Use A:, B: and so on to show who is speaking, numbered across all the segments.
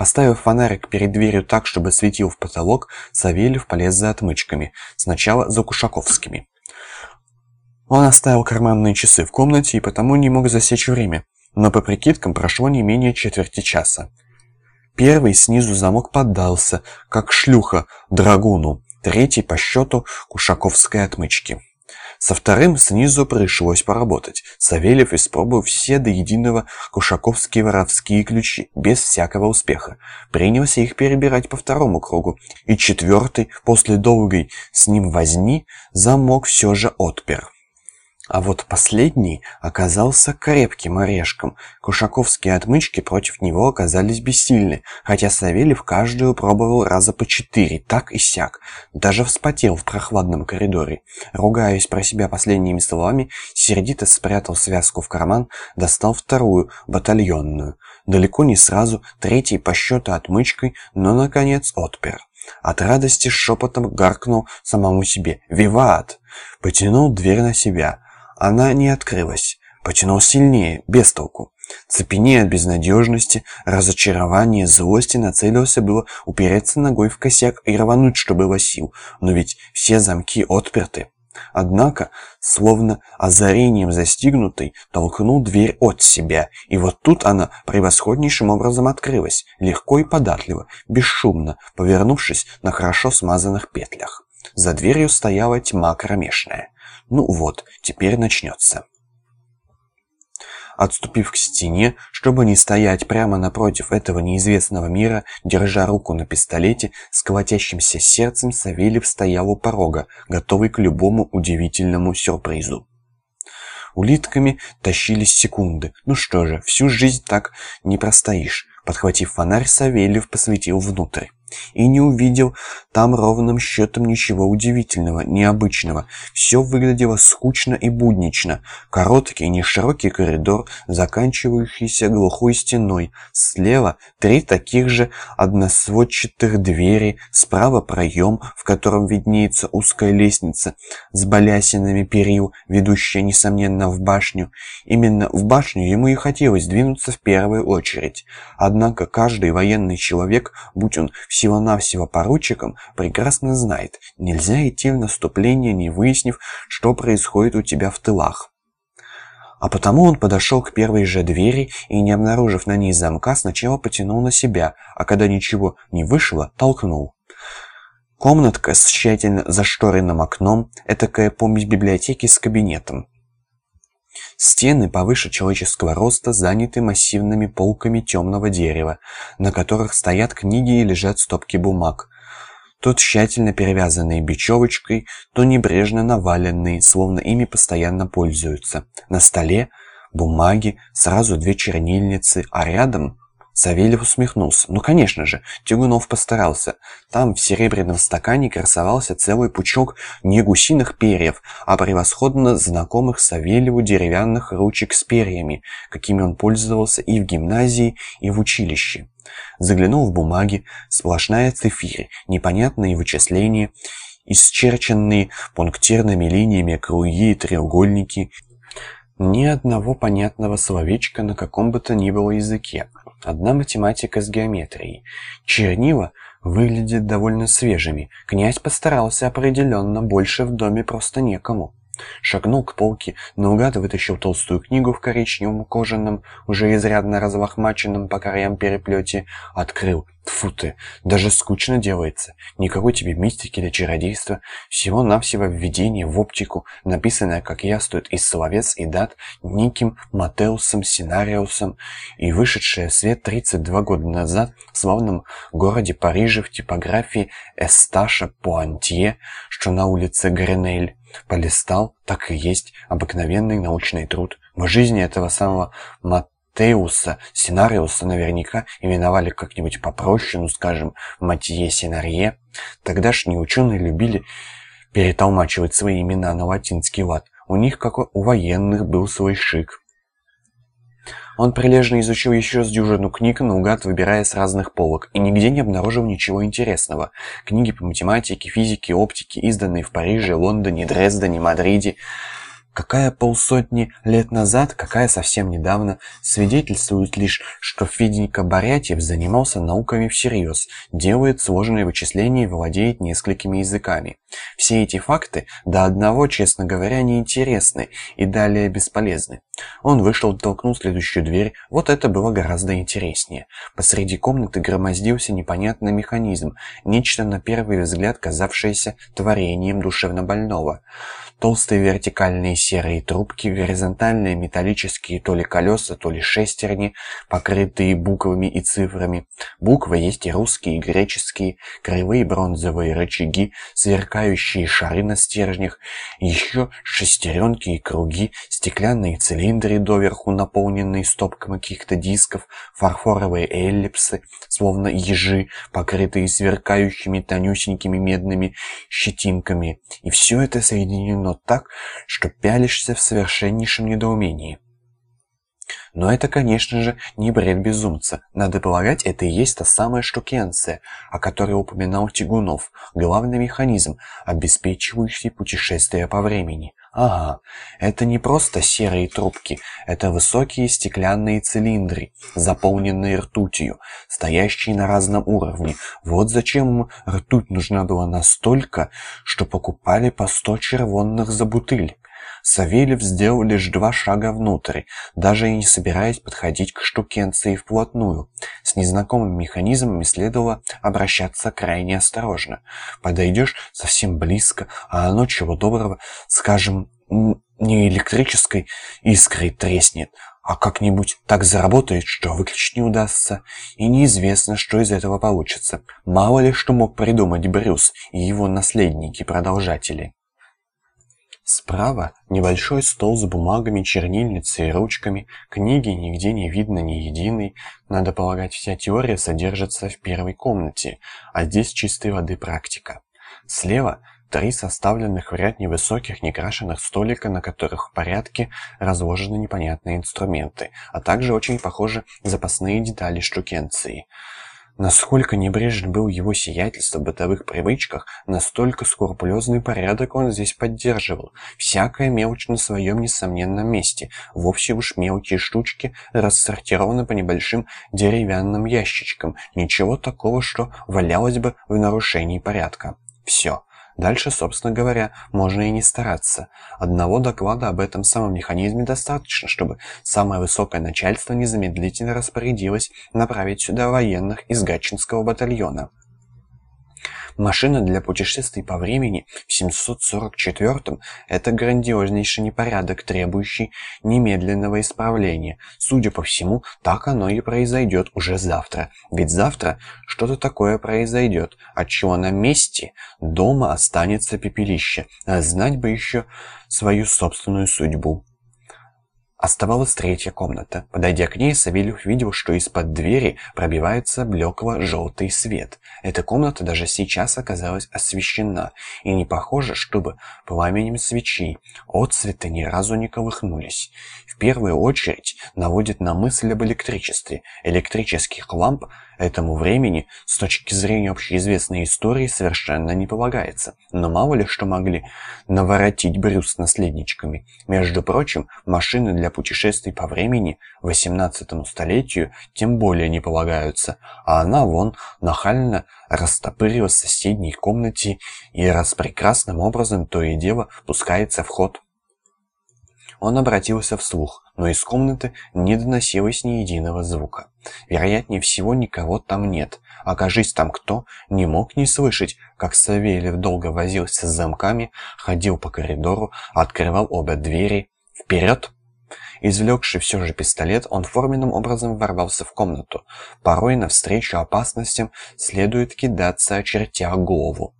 A: Поставив фонарик перед дверью так, чтобы светил в потолок, Савельев полез за отмычками, сначала за Кушаковскими. Он оставил карманные часы в комнате и потому не мог засечь время, но по прикидкам прошло не менее четверти часа. Первый снизу замок поддался, как шлюха драгуну, третий по счету кушаковской отмычки. Со вторым снизу пришлось поработать. Савельев испробовал все до единого кушаковские воровские ключи, без всякого успеха. Принялся их перебирать по второму кругу. И четвертый, после долгой с ним возни, замок все же отпер. А вот последний оказался крепким орешком. Кушаковские отмычки против него оказались бессильны, хотя Савельев каждую пробовал раза по четыре, так и сяк. Даже вспотел в прохладном коридоре. Ругаясь про себя последними словами, сердито спрятал связку в карман, достал вторую, батальонную. Далеко не сразу, третий по счету отмычкой, но, наконец, отпер. От радости шепотом гаркнул самому себе «Виват!» Потянул дверь на себя. Она не открылась. Потянул сильнее, без толку. Цепенея от безнадежности, разочарования, злости, нацелился было упереться ногой в косяк и рвануть, что было сил. Но ведь все замки отперты. Однако, словно озарением застигнутый, толкнул дверь от себя, и вот тут она превосходнейшим образом открылась, легко и податливо, бесшумно, повернувшись на хорошо смазанных петлях. За дверью стояла тьма кромешная. Ну вот, теперь начнется. Отступив к стене, чтобы не стоять прямо напротив этого неизвестного мира, держа руку на пистолете, с сердцем Савельев стоял у порога, готовый к любому удивительному сюрпризу. Улитками тащились секунды. Ну что же, всю жизнь так не простоишь. Подхватив фонарь, Савельев посветил внутрь и не увидел там ровным счетом ничего удивительного, необычного. Все выглядело скучно и буднично. Короткий, неширокий коридор, заканчивающийся глухой стеной. Слева три таких же односводчатых двери, справа проем, в котором виднеется узкая лестница с балясинами перил, ведущая, несомненно, в башню. Именно в башню ему и хотелось двинуться в первую очередь. Однако каждый военный человек, будь он всегда всего-навсего поручиком, прекрасно знает, нельзя идти в наступление, не выяснив, что происходит у тебя в тылах. А потому он подошел к первой же двери и, не обнаружив на ней замка, сначала потянул на себя, а когда ничего не вышло, толкнул. Комнатка с тщательно зашторенным окном, этакая помесь библиотеки с кабинетом. Стены повыше человеческого роста заняты массивными полками темного дерева, на которых стоят книги и лежат стопки бумаг. То тщательно перевязанные бечевочкой, то небрежно наваленные, словно ими постоянно пользуются. На столе бумаги, сразу две чернильницы, а рядом Савельев усмехнулся. Ну, конечно же, Тягунов постарался. Там в серебряном стакане красовался целый пучок не гусиных перьев, а превосходно знакомых Савельеву деревянных ручек с перьями, какими он пользовался и в гимназии, и в училище. Заглянул в бумаги, сплошная цифирь, непонятные вычисления, исчерченные пунктирными линиями круги и треугольники, ни одного понятного словечка на каком бы то ни было языке. Одна математика с геометрией. Чернила выглядят довольно свежими. Князь постарался определенно, больше в доме просто некому. Шагнул к полке, наугад вытащил толстую книгу в коричневом кожаном, уже изрядно разлохмаченном по краям переплете, открыл. Тьфу ты, даже скучно делается. Никакой тебе мистики или чародейства. Всего-навсего введение в оптику, написанное, как яствует, из словец и дат неким Матеусом Синариусом и вышедшее в свет 32 года назад в славном городе Париже в типографии Эсташа Пуантье, что на улице Гренель. Полистал, так и есть, обыкновенный научный труд. В жизни этого самого Матеуса Синариуса наверняка именовали как-нибудь попроще, ну скажем, Матье Синарье. Тогдашние ученые любили перетолмачивать свои имена на латинский лад. У них, как у военных, был свой шик. Он прилежно изучил еще с дюжину книг, наугад выбирая с разных полок, и нигде не обнаружил ничего интересного. Книги по математике, физике, оптике, изданные в Париже, Лондоне, Дрездене, Мадриде, Какая полсотни лет назад, какая совсем недавно, свидетельствует лишь, что Феденька Борятьев занимался науками всерьез, делает сложные вычисления и владеет несколькими языками. Все эти факты до одного, честно говоря, неинтересны и далее бесполезны. Он вышел, толкнул следующую дверь, вот это было гораздо интереснее. Посреди комнаты громоздился непонятный механизм, нечто на первый взгляд казавшееся творением душевнобольного. Толстые вертикальные серые трубки, горизонтальные металлические то ли колеса, то ли шестерни, покрытые буквами и цифрами. Буквы есть и русские, и греческие, кривые бронзовые рычаги, сверкающие шары на стержнях, еще шестеренки и круги, стеклянные цилиндры доверху, наполненные стопками каких-то дисков, фарфоровые эллипсы, словно ежи, покрытые сверкающими тонюсенькими медными щетинками. И все это соединено так, что пялишься в совершеннейшем недоумении. Но это, конечно же, не бред безумца. Надо полагать, это и есть та самая штукенция, о которой упоминал Тягунов, главный механизм, обеспечивающий путешествие по времени. Ага, это не просто серые трубки, это высокие стеклянные цилиндры, заполненные ртутью, стоящие на разном уровне. Вот зачем ртуть нужна была настолько, что покупали по сто червонных за бутыль. Савельев сделал лишь два шага внутрь, даже и не собираясь подходить к штукенции вплотную. С незнакомыми механизмами следовало обращаться крайне осторожно. Подойдешь совсем близко, а оно чего доброго, скажем, не электрической искрой треснет, а как-нибудь так заработает, что выключить не удастся, и неизвестно, что из этого получится. Мало ли что мог придумать Брюс и его наследники-продолжатели. Справа небольшой стол с бумагами, чернильницей и ручками, книги нигде не видно ни единой. Надо полагать, вся теория содержится в первой комнате, а здесь чистой воды практика. Слева три составленных в ряд невысоких некрашенных столика, на которых в порядке разложены непонятные инструменты, а также очень похожи запасные детали штукенции. Насколько небрежен был его сиятельство в бытовых привычках, настолько скрупулезный порядок он здесь поддерживал. Всякая мелочь на своем несомненном месте. Вовсе уж мелкие штучки рассортированы по небольшим деревянным ящичкам. Ничего такого, что валялось бы в нарушении порядка. Все. Дальше, собственно говоря, можно и не стараться. Одного доклада об этом самом механизме достаточно, чтобы самое высокое начальство незамедлительно распорядилось направить сюда военных из Гатчинского батальона. Машина для путешествий по времени в 744-м – это грандиознейший непорядок, требующий немедленного исправления. Судя по всему, так оно и произойдет уже завтра. Ведь завтра что-то такое произойдет, отчего на месте дома останется пепелище. А знать бы еще свою собственную судьбу. Оставалась третья комната. Подойдя к ней, Савельев видел, что из-под двери пробивается блекло-желтый свет. Эта комната даже сейчас оказалась освещена, и не похоже, чтобы пламенем свечей отцветы ни разу не колыхнулись. В первую очередь наводит на мысль об электричестве. Электрических ламп этому времени с точки зрения общеизвестной истории совершенно не полагается. Но мало ли что могли наворотить Брюс с наследничками. Между прочим, машины для путешествий по времени 18 столетию тем более не полагаются, а она вон нахально растопырилась в соседней комнате и раз прекрасным образом то и дело пускается в ход. Он обратился вслух, но из комнаты не доносилось ни единого звука. Вероятнее всего, никого там нет. Окажись там кто, не мог не слышать, как Савельев долго возился с замками, ходил по коридору, открывал обе двери. «Вперед!» Извлекший все же пистолет, он форменным образом ворвался в комнату. Порой навстречу опасностям следует кидаться, очертя голову.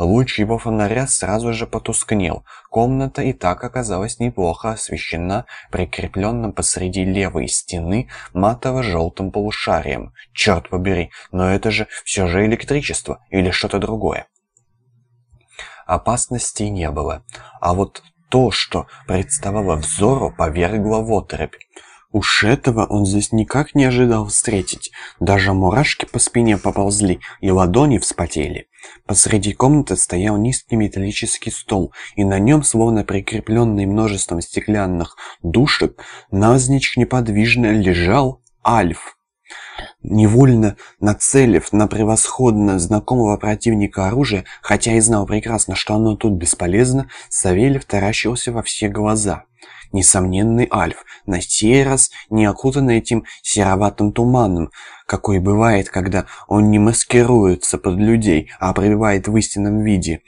A: Луч его фонаря сразу же потускнел. Комната и так оказалась неплохо освещена прикрепленным посреди левой стены матово-желтым полушарием. Черт побери, но это же все же электричество или что-то другое. Опасностей не было. А вот то, что представало взору, повергло в оторопь. Уж этого он здесь никак не ожидал встретить. Даже мурашки по спине поползли, и ладони вспотели. Посреди комнаты стоял низкий металлический стол, и на нем, словно прикрепленный множеством стеклянных душек, навзничь неподвижно лежал Альф. Невольно нацелив на превосходно знакомого противника оружие, хотя и знал прекрасно, что оно тут бесполезно, Савельев таращился во все глаза. Несомненный Альф, на сей раз не окутанный этим сероватым туманом, какой бывает, когда он не маскируется под людей, а пребывает в истинном виде.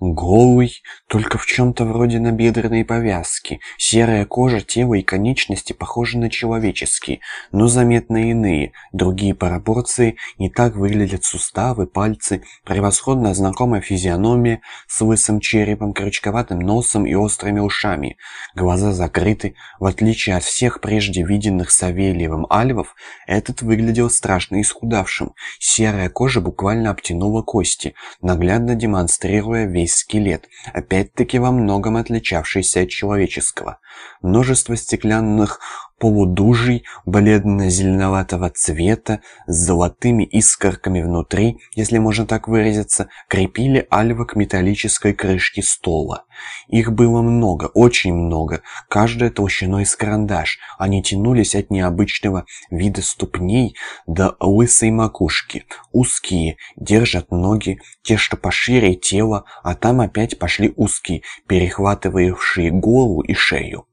A: Голый, только в чем-то вроде набедренной повязки. Серая кожа, тело и конечности похожи на человеческие, но заметно иные. Другие пропорции, не так выглядят суставы, пальцы, превосходно знакомая физиономия с лысым черепом, крючковатым носом и острыми ушами. Глаза закрыты. В отличие от всех прежде виденных Савельевым альвов, этот выглядел страшно исхудавшим. Серая кожа буквально обтянула кости, наглядно демонстрируя весь скелет, опять-таки во многом отличавшийся от человеческого. Множество стеклянных полудужий бледно-зеленоватого цвета с золотыми искорками внутри, если можно так выразиться, крепили альва к металлической крышке стола. Их было много, очень много, каждая толщиной с карандаш. Они тянулись от необычного вида ступней до лысой макушки. Узкие, держат ноги, те, что пошире тела, а там опять пошли узкие, перехватывающие голову и шею.